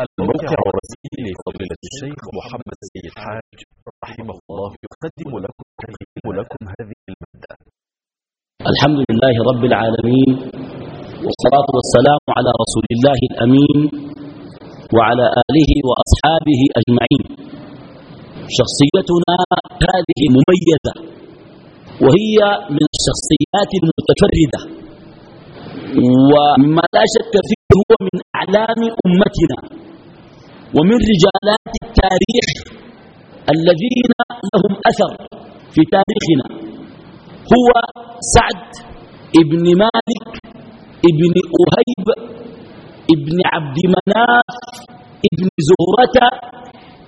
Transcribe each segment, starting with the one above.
الموقع الرسمي لفضيلة الشيخ محمد سيد حاج رحمه الله يقدم لكم يقدم لكم هذه المادة. الحمد لله رب العالمين والصلاة والسلام على رسول الله الأمين وعلى آله وأصحابه أجمعين. شخصيتنا هذه مميزة وهي من الشخصيات المتفردة. ومما لا شك فيه هو من أعلام أمتنا ومن رجالات التاريخ الذين لهم أثر في تاريخنا. هو سعد ابن مالك ابن أهيب ابن عبد مناف ابن زهرة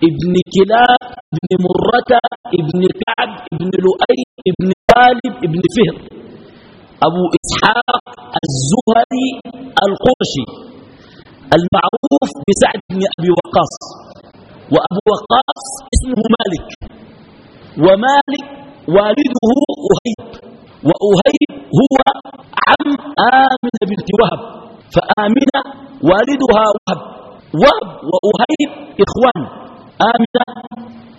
ابن كلاب ابن مرة ابن كعب ابن لؤي ابن غالب ابن فهر. أبو إسحاق الزهري القرشي المعروف بسعد بن أبي وقاص وأبو وقاص اسمه مالك ومالك والده أهيب وأهيب هو عم آمنة بنت وهب فآمنة والدها وهب وهب وأهيب إخوان آمنة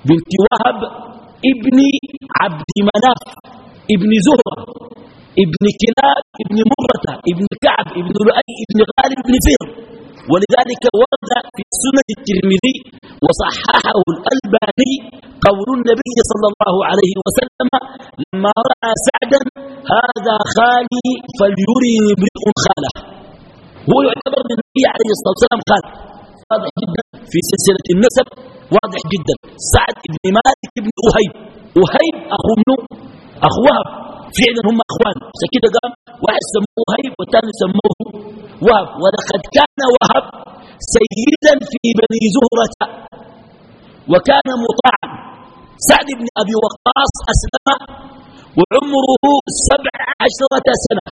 بنت وهب ابن عبد مناف ابن زهرة. ابن كلاب ابن مرة ابن كعب ابن لؤي ابن غالب ابن فهر ولذلك ورد في سنة الترمذي وصححه الألباني قول النبي صلى الله عليه وسلم لما رأى سعدا هذا خالي فليري امرئ خاله. هو يعتبر من النبي عليه الصلاة والسلام خال. واضح جدا في سلسلة النسب واضح جدا. سعد بن مالك بن أهيب. أهيب أخو منه أخو وهب. فعلا هم أخوان. عشان كده قام واحد سموه وهيب والثاني سموه وهب. ولقد كان وهب سيدا في بني زهرة. وكان مطاعا سعد بن أبي وقاص أسلم وعمره سبع عشرة سنة.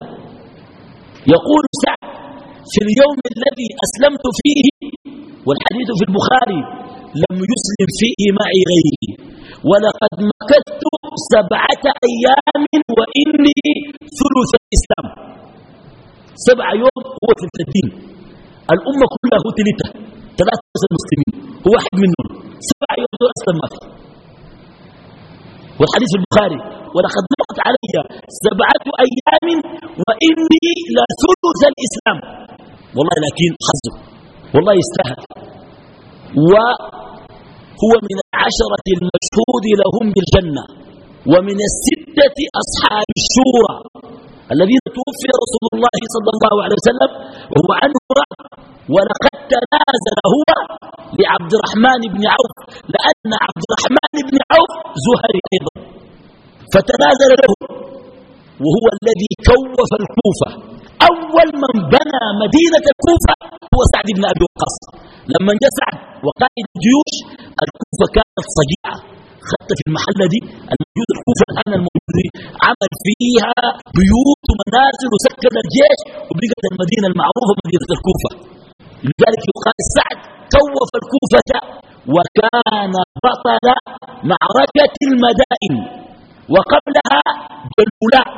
يقول سعد في اليوم الذي أسلمت فيه والحديث في البخاري لم يسلم فيه معي غيري. ولقد مكثت سبعة أيام وإني ثلث الإسلام. سبع يوم هو ثلث الدين الأمة كلها هو ثلثة ثلاثة المسلمين هو واحد منهم. سبع يوم دول أسلم ما فيه والحديث البخاري ولقد مرت علي سبعة أيام وإني لثلث الإسلام. والله لكن حظه والله يستاهل. وهو من العشرة المشهود لهم بالجنة. ومن الستة أصحاب الشورى الذين توفي رسول الله صلى الله عليه وسلم وهو عنه رأى ولقد تنازل هو لعبد الرحمن بن عوف لأن عبد الرحمن بن عوف زهري أيضا. فتنازل له وهو الذي كوف الكوفة. أول من بنى مدينة الكوفة هو سعد بن أبي وقاص. لما جاء سعد وقائد الجيوش الكوفة كانت صجيعة. خدت في المحلة دي الموجود الكوفة الآن الموجود عمل فيها بيوت ومنازل وسكن الجيش وبقت المدينة المعروفة مدينة الكوفة. لذلك يقال سعد كوف الكوفة وكان بطل معركة المدائن. وقبلها جلولاء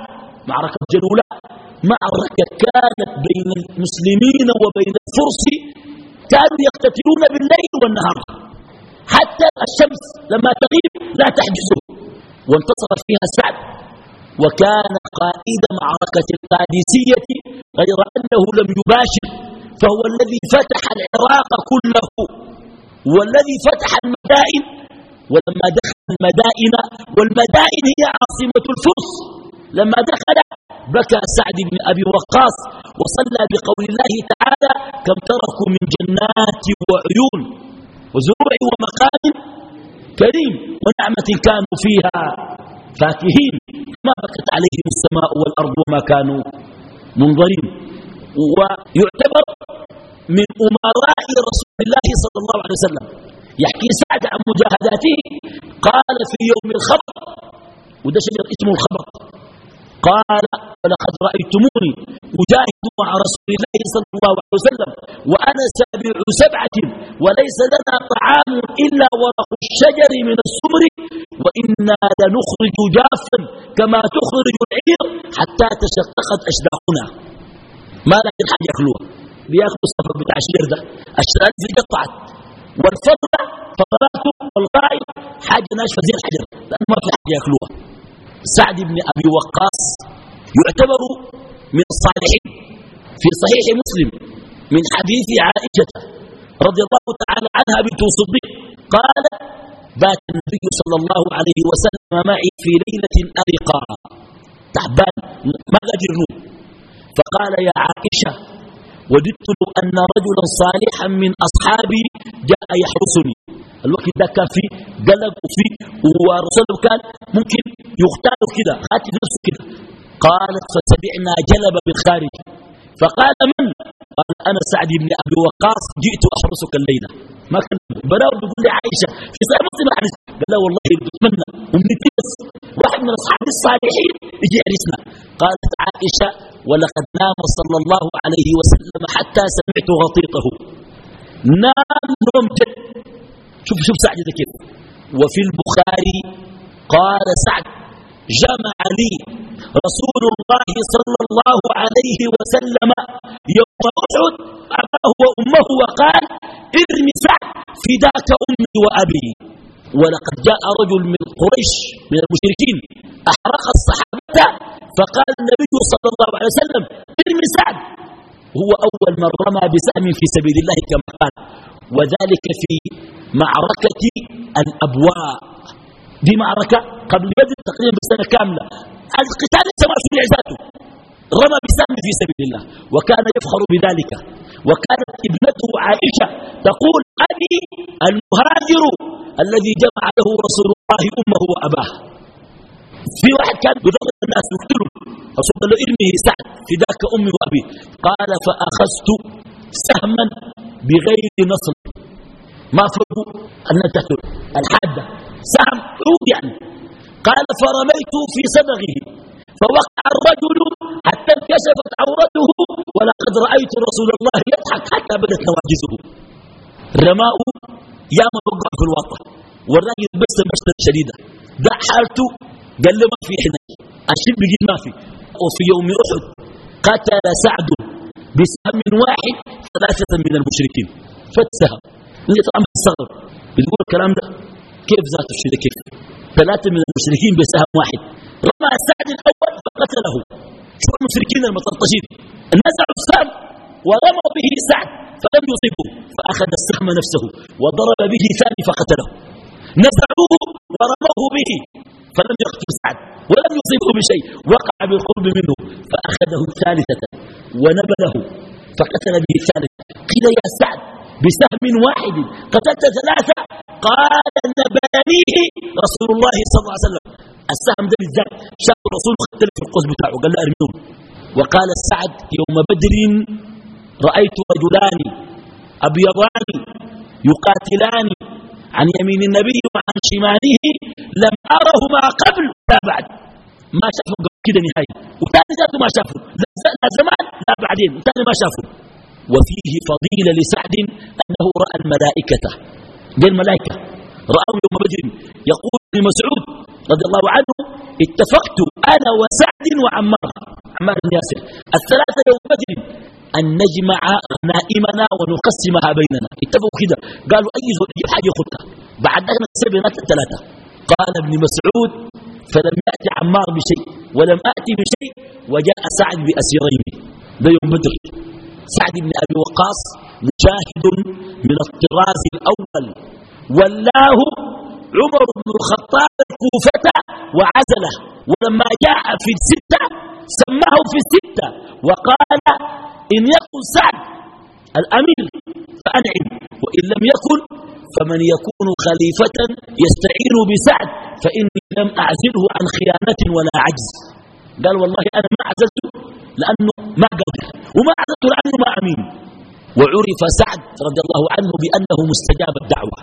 معركة جلولاء معركة كانت بين المسلمين وبين الفرس كانوا يقتتلون بالليل والنهار. حتى الشمس لما تغيب لا تحجزه وانتصر فيها سعد. وكان قائد معركة القادسية غير أنه لم يباشر فهو الذي فتح العراق كله. والذي فتح المدائن ولما دخل المدائن والمدائن هي عاصمة الفرس. لما دخل بكى سعد بن أبي وقاص وصلى بقول الله تعالى كم تركوا من جنات وعيون وزروع ومقام كريم ونعمة كانوا فيها فاكهين. ما بكت عليهم السماء والأرض وما كانوا منظرين. ويعتبر من أمراء رسول الله صلى الله عليه وسلم. يحكي سعد عن مجاهداته قال في يوم الخبر وده شجر اسمه الخبر. قال ولقد رأيتموني أجاهد مع رسول الله صلى الله عليه وسلم وأنا سابع سبعة وليس لنا طعام إلا ورق الشجر من السمر وإنا لنخرج جافا كما تخرج العير حتى تشققت أشداقنا ما لك الحاجة يخلوها بياخذوا السفر بتاع الشجر ده. الشرائط دي قطعت. والفضلة فضلاته والغائب حاجة ناشفة زي الحجر. لأنه ما في حاجة يأكلوها سعد بن أبي وقاص يعتبر من الصالحين في صحيح مسلم من حديث عائشة رضي الله تعالى عنها بنت الصديق قال بات النبي صلى الله عليه وسلم معي في ليلة أرقى. تعبان ما قدر فقال يا عائشة وددت أن رجلا صالحا من أصحابي جاء يحرسني. الوقت ده كان في قلق وفي ورسول كان ممكن يختار كده خاتي نفسه كده. قالت فسمعنا جلب بالخارج. فقال من؟ قال أنا سعد بن أبي وقاص جئت أحرسك الليلة. ما كان بلاو بيقول لي عائشة في مسلم الحديث قال لا والله بتمنى أمنيتي بس واحد من أصحاب الصالحين يجي يحرسنا. قالت عائشة ولقد نام صلى الله عليه وسلم حتى سمعت غطيطه. نام نوم جد. شوف شوف سعد كيف. وفي البخاري قال سعد جمع لي رسول الله صلى الله عليه وسلم يوم أحد أباه وأمه وقال ارمي سعد فداك أمي وأبي. ولقد جاء رجل من قريش من المشركين أحرق الصحابة فقال النبي صلى الله عليه وسلم ارمي سعد. هو أول من رمى بسهم في سبيل الله كما قال. وذلك في معركة الأبواء. دي معركة قبل بدر تقريبا بسنة كاملة. القتال ليس ذاته. رمى بسهم في سبيل الله. وكان يفخر بذلك. وكانت ابنته عائشة تقول أبي المهاجر الذي جمع له رسول الله أمه وأباه. في واحد كان بضرب الناس يقتله رسول الله ارمه سعد فداك أمي وأبي. قال فأخذت سهما بغير نصر. ما فرقوا أن تهتل الحادة. سهم عود يعني. قال فرميت في صدغه. فوقع الرجل حتى انكشفت عورته ولقد رأيت رسول الله يضحك حتى بدت نواجزه رماء يا ما وقع في الوطن. والراجل بس مشتة شديدة ده حالته قال له ما في حنا الشب بيجي ما في. وفي يوم أحد قتل سعد بسهم واحد ثلاثة من المشركين. فتسهم اللي طعم الصغر. بتقول الكلام ده. كيف ذات الشيء كيف ثلاثة من المشركين بسهم واحد. رمى سعد الأول فقتله. شو المشركين المطرطشين؟ نزعوا السهم. ورموا به سعد. فلم يصيبه. فأخذ السهم نفسه. وضرب به ثاني فقتله. نزعوه ورموه به. فلم يقتل سعد ولم يصيبه بشيء. وقع بالقرب منه فأخذه الثالثة ونبله فقتل به الثالثة قيل يا سعد بسهم واحد قتلت ثلاثة؟ قال نبانيه رسول الله صلى الله عليه وسلم. السهم ده بالذات شاف الرسول قتل في القوس بتاعه قال له أرميهم. وقال السعد يوم بدر رأيت رجلان أبيضان يقاتلان عن يمين النبي وعن شماله لم أرهما قبل لا بعد. ما شافوا كده نهاية. وثاني ذاته ما شافوا. لا زمان لا بعدين. وثاني ما شافوا. وفيه فضيلة لسعد أنه رأى الملائكة. دي الملائكة رأوا يوم بدر. يقول لمسعود رضي الله عنه اتفقت أنا وسعد وعمار. عمار بن ياسر. الثلاثة يوم بدر أن نجمع غنائمنا ونقسمها بيننا. اتفقوا كده قالوا أي زول يجيب حاجة يخدها بعد ذلك نقسم بينات الثلاثة. قال ابن مسعود فلم يأتي عمار بشيء ولم آتي بشيء وجاء سعد بأسيرين. ده يوم بدر. سعد بن أبي وقاص مشاهد من الطراز الأول. ولاه عمر بن الخطاب الكوفة وعزلة. ولما جاء في الستة سماه في الستة. وقال إن يكن سعد الأمير فأنعم وإن لم يكن فمن يكون خليفة يستعين بسعد فإني لم أعزله عن خيانة ولا عجز. قال والله أنا ما عزلته لأنه ما قدر وما عزلته لأنه ما أمين. وعرف سعد رضي الله عنه بأنه مستجاب الدعوة.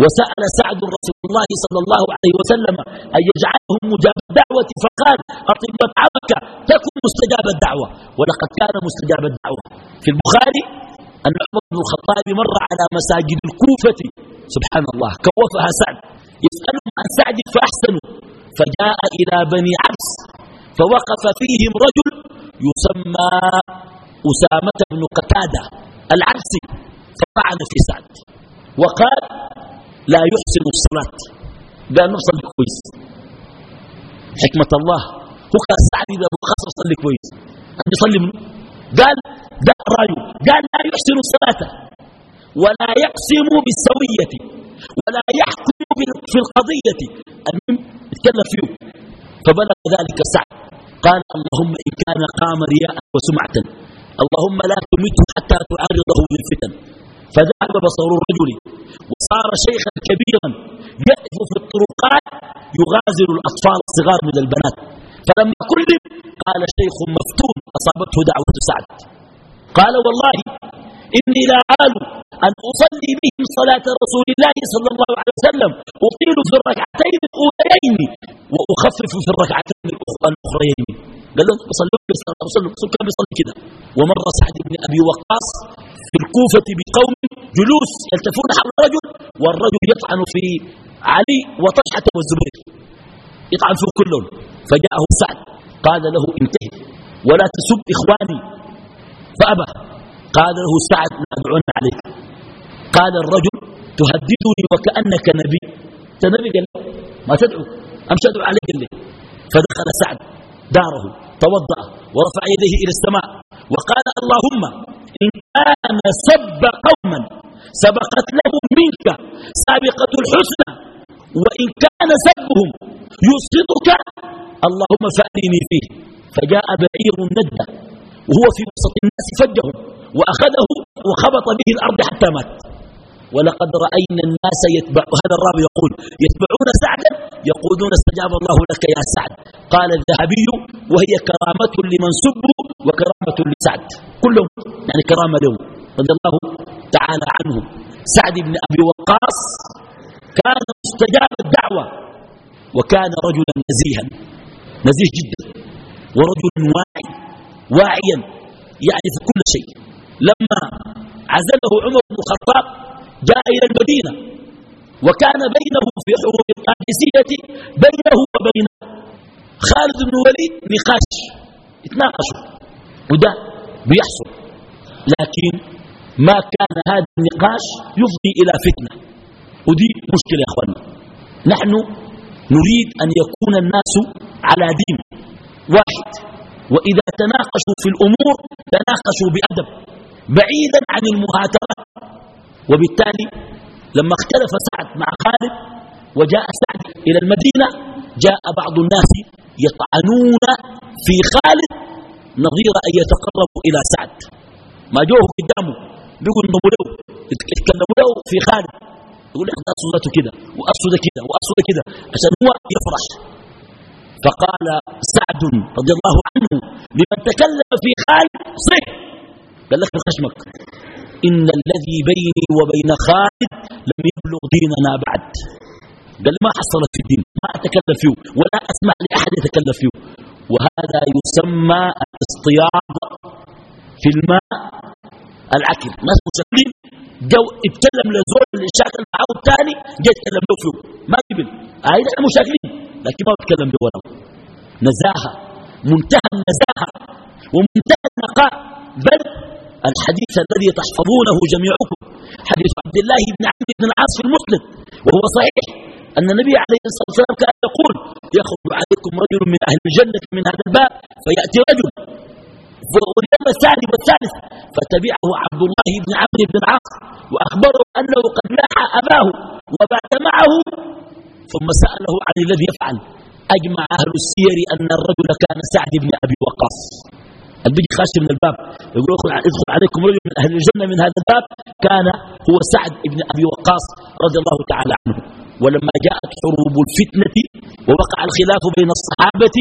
وسأل سعد رسول الله صلى الله عليه وسلم أن يجعله مجاب الدعوة؟ فقال أطب مطعمك تكن مستجاب الدعوة. ولقد كان مستجاب الدعوة. في البخاري أن عمر بن الخطاب مر على مساجد الكوفة. سبحان الله كوفها سعد. يسألهم عن سعد فأحسنوا. فجاء إلى بني عبس فوقف فيهم رجل يسمى أسامة بن قتادة العبسي فطعن في سعد. وقال لا يحسن الصلاة. قال نصلي كويس حكمة الله. هو قال سعد إذا بخصر صلي كويس. أن يصلي منه؟ قال ده رأيه. قال لا يحسن الصلاة. ولا يقسم بالسوية. ولا يحكم في القضية. المهم يتكلم فيه. فبلغ ذلك سعد. قال اللهم إن كان قام رياء وسمعة. اللهم لا تمته حتى تعرضه للفتن. فذهب بصر الرجل وصار شيخا كبيرا يقف في الطرقات يغازل الأطفال الصغار من البنات. فلما كلم قال شيخ مفتون أصابته دعوة سعد. قال والله إني لا آل أن أصلي بهم صلاة رسول الله صلى الله عليه وسلم. أطيل في الركعتين الأوليين وأخفف في الركعتين الأخرين قال له صلوا صلى الله عليه وسلم كان بيصلي كده. ومر سعد بن أبي وقاص في الكوفة بقوم جلوس يلتفون حول الرجل والرجل يطعن في علي وطلحة والزبير. يطعن فيه كلهم فجاءه سعد قال له انتهي ولا تسب إخواني. فأبى. قال له سعد لا أدعون عليك. قال الرجل تهددني وكأنك نبي. انت نبي قال ما تدعو. أمشي أدعو عليك اللي فدخل سعد داره توضأ ورفع يديه إلى السماء وقال اللهم إن كان سب قوما سبقت لهم منك سابقة الحسنى وإن كان سبهم يسقطك اللهم فأرني فيه. فجاء بعير ندى وهو في وسط الناس فجهم. وأخذه وخبط به الأرض حتى مات. ولقد رأينا الناس يتبع هذا الراب يقول يتبعون سعدا يقولون استجاب الله لك يا سعد. قال الذهبي وهي كرامة لمن سبوا وكرامة لسعد. كلهم يعني كرامة له رضي الله تعالى عنه سعد بن أبي وقاص كان مستجاب الدعوة وكان رجلا نزيها نزيه جدا ورجل واعي واعيا يعني في كل شيء. لما عزله عمر بن الخطاب جاء إلى المدينة وكان بينه في حروب القادسية بينه وبين خالد بن وليد نقاش يتناقشوا وده بيحصل. لكن ما كان هذا النقاش يفضي إلى فتنة ودي مشكلة يا أخوانا نحن نريد أن يكون الناس على دين واحد وإذا تناقشوا في الأمور تناقشوا بأدب. بعيدا عن المهاترات وبالتالي لما اختلف سعد مع خالد وجاء سعد إلى المدينة جاء بعض الناس يطعنون في خالد نظير أن يتقربوا إلى سعد. ما جوه قدامه بيقول إنه له يتكلموا له في خالد. يقول لك أصده كده وأصده كده وأصده كده عشان هو يفرح. فقال سعد رضي الله عنه لمن تكلم في خالد صح. قال لك خشمك إن الذي بيني وبين خالد لم يبلغ ديننا بعد. قال ما حصلت في الدين؟ ما أتكلم فيه. ولا أسمع لأحد يتكلم فيه. وهذا يسمى الاصطياد في الماء العكر ناس مشكلين جو اتكلم لزول اللي شاكل معه الثاني جاي يتكلم له فيه. ما قبل هاي نحن مشاكلين. لكن ما بتكلم بولا نزاهة. منتهى النزاهة. ومنتهى النقاء. بل الحديث الذي تحفظونه جميعكم. حديث عبد الله بن عمرو بن العاص المسلم وهو صحيح أن النبي عليه الصلاة والسلام كان يقول يخرج عليكم رجل من أهل الجنة من هذا الباب فيأتي رجل واليوم الثاني والثالث فتبعه عبد الله بن عمرو بن العاص وأخبره أنه قد لاح أباه وبات معه ثم سأله عن الذي يفعل. أجمع أهل السير أن الرجل كان سعد بن أبي وقاص. البيجي خاش من الباب يقول ادخل عليكم رجل من أهل الجنة من هذا الباب كان هو سعد بن أبي وقاص رضي الله تعالى عنه. ولما جاءت حروب الفتنة ووقع الخلاف بين الصحابة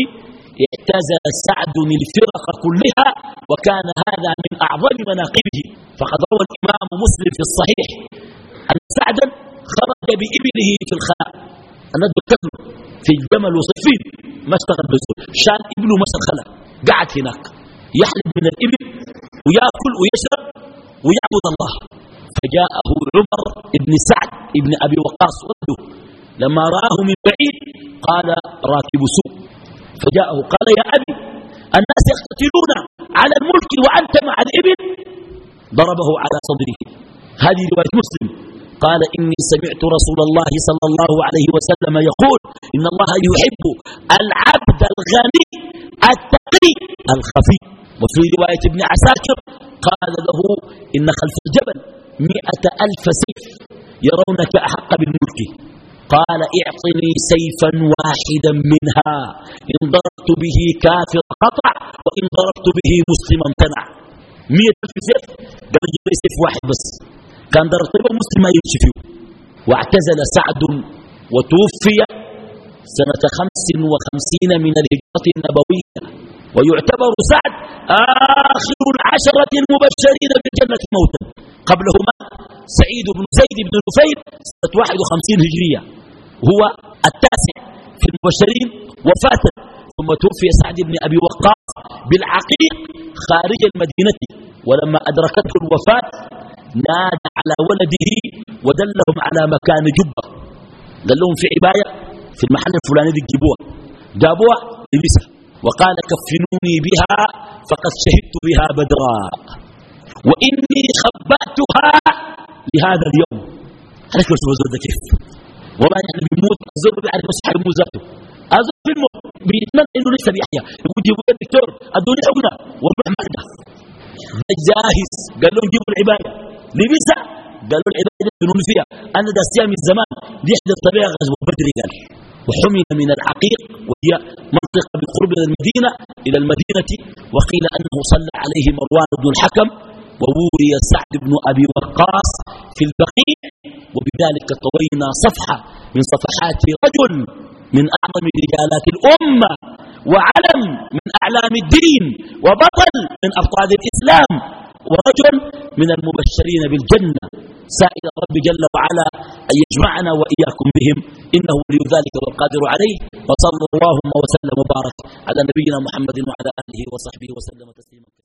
اعتزل سعد الفرق كلها وكان هذا من أعظم مناقبه. فقد روى الإمام مسلم في الصحيح أن سعدا خرج بإبله في الخلاء. أنا ذكرت في الجمل وصفين ما اشتغل بزول شان ابنه مشى الخلاء قعد هناك. يحلب من الإبل ويأكل ويشرب ويعبد الله. فجاءه عمر بن سعد بن أبي وقاص وده لما رآه من بعيد قال راكب سوء. فجاءه قال يا أبي الناس يقتتلون على الملك وأنت مع الإبل؟ ضربه على صدره. هذه رواية مسلم. قال إني سمعت رسول الله صلى الله عليه وسلم يقول إن الله يحب العبد الغني التقي الخفي. وفي رواية ابن عساكر قال له إن خلف الجبل مئة ألف سيف يرونك أحق بالملك. قال اعطني سيفا واحدا منها. إن ضربت به كافر قطع وإن ضربت به مسلم امتنع مئة ألف سيف؟ قال جيب سيف واحد بس. كان ضرب مسلم ما يمشي فيه. واعتزل سعد وتوفي سنة خمس وخمسين من الهجرة النبوية. ويعتبر سعد آخر العشرة المبشرين بالجنة موتا. قبلهما سعيد بن زيد بن نفيل سنة 51 هجرية. هو التاسع في المبشرين وفاة ثم توفي سعد بن أبي وقاص بالعقيق خارج المدينة. ولما أدركته الوفاة نادى على ولده ودلهم على مكان جبة. قال لهم في عباية في المحل الفلاني دي جيبوها جابوها لبسها وقال كفنوني بها فقد شهدت بها بدرا. وإني خبأتها لهذا اليوم. عليك الزول ده كيف؟ والله يعني بيموت الزول بيعرف مصحى يموت ذاته. الزول في الموت. بيتمنى إنه لسه بيحيا. يقول جيبوا الدكتور أدوني حقنه والروح ما عنده جاهز. قال لهم جيبوا العباده لبسها قالوا العباده ينون فيها. أنا داسيها من زمان. دي احدى الطبيعه غزوة بدر قال. وحمل من العقيق وهي منطقة بقرب المدينة إلى المدينة وقيل أنه صلى عليه مروان بن الحكم ووري سعد بن أبي وقاص في البقيع وبذلك طوينا صفحة من صفحات رجل من أعظم رجالات الأمة وعلم من أعلام الدين وبطل من أبطال الإسلام. ورجل من المبشرين بالجنة. سائل رب جل وعلا أن يجمعنا وإياكم بهم. إنه ولي ذلك والقادر عليه. وصلى اللهم وسلم وبارك على نبينا محمد وعلى آله وصحبه وسلم تسليما